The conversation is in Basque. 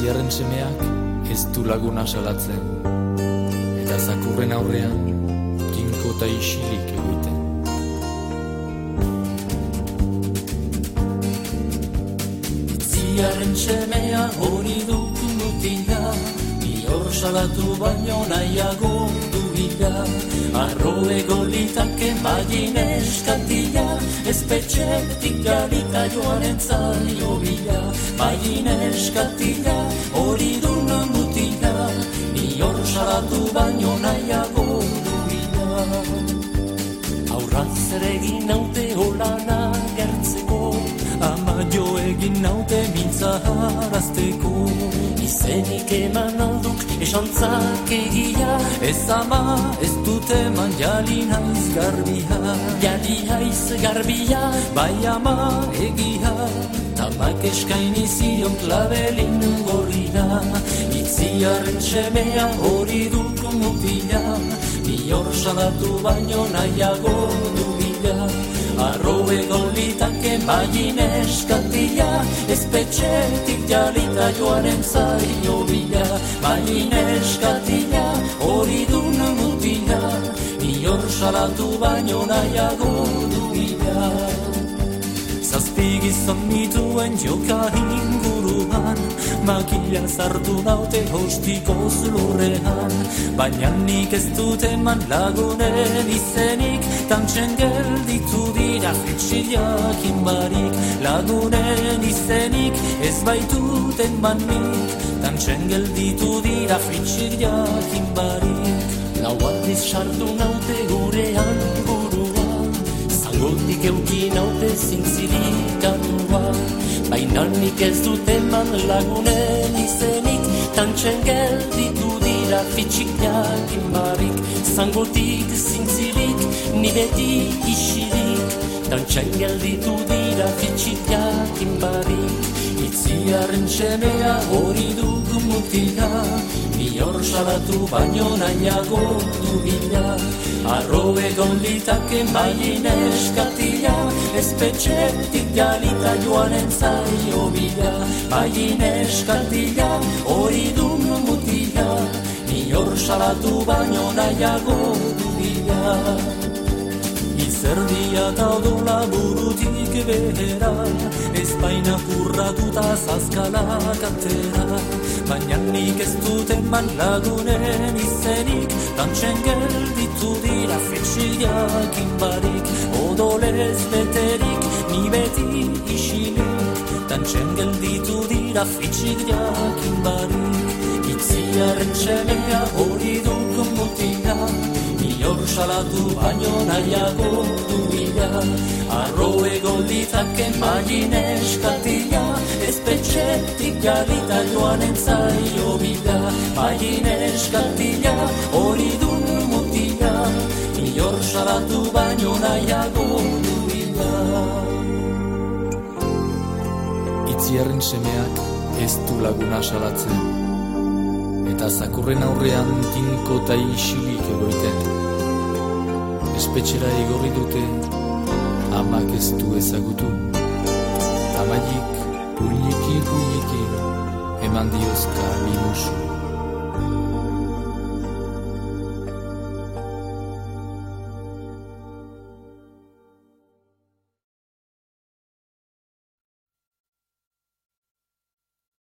Itziarren semeak ez du laguna salatzen. Eta zakurren aurrean kinko eta isilik egiten. Itziarren semea hori duk mutila Ior salatu baino nahiago duila Arro egolitake magin eskatila Espetxetik galita joan entzaio bila. Magin eskatila hori dun mutila Ior salatu baino nahiago duila Aurraz ere egin naute holana gertzeko Ama jo egin naute mintza harazteko. Izenik eman alduk esantzak egia Ez ama ez dute eman jali naiz garbia. Jali haiz garbia bai ama egia. Tamak eskaini zion klabelin gorria Itziaren semea hori duk mutila. Ior salatu baino nahiago du bila Arro egolitake magin eskatila Espetxetik jalita joaren zaio bila. Magin eskatila hori dun mutila Ior salatu baino nahiago du bila Zazpigizon nituen joka inguruan Makila zartu naute hostikoz lurrean Baina nik ez dut eman lagunen izenik Tantxen gelditu dira fetxilak inbarik. Lagunen izenik ez baitut eman nik Tantxen gelditu dira fetxilak inbarik. Lau aldiz sartu naute gurean buruan Zangotik eukin haute zintzirik atua Baina nik ez dut eman lagunen izenik. Tantxen gelditu dira fitxikak inbarik Zangotik zintzirik ni beti isirik. Tantxen gelditu dira fitxikak inbarik Itziarren txemea hori duk mutila Ior salatu baino nahiago du Arro egon litake maien eskatila Espetxetik galita joanen zaio bila. Maien eskatila hori dun mutila Ior salatu baino nahiago du bila Izerdia eta odola burutik behera Ez baina kurratuta zazkalak atera Baina nik ez dut eman lagunen izenik Tantxen gelditu dira fetxiak inbarik Odolez beterik ni beti isilik. Tantxen gelditu dira fetxiak inbarik Itziaren txemea hori duk mutila. Ior salatu baino nahiago du bila. Arro egon ditake magin eskatila Espetxetik galita joan entzaio bila. Magin eskatila hori mutila Ior salatu baino nahiago du bila Itziarren semeak ez du laguna salatzen. Eta zakurren aurrean tinko eta isilik egoiten. Espetxera igorri dute Amak ez du ezagutu. Amaiik, pulieki, pulieki Eman diozka minusu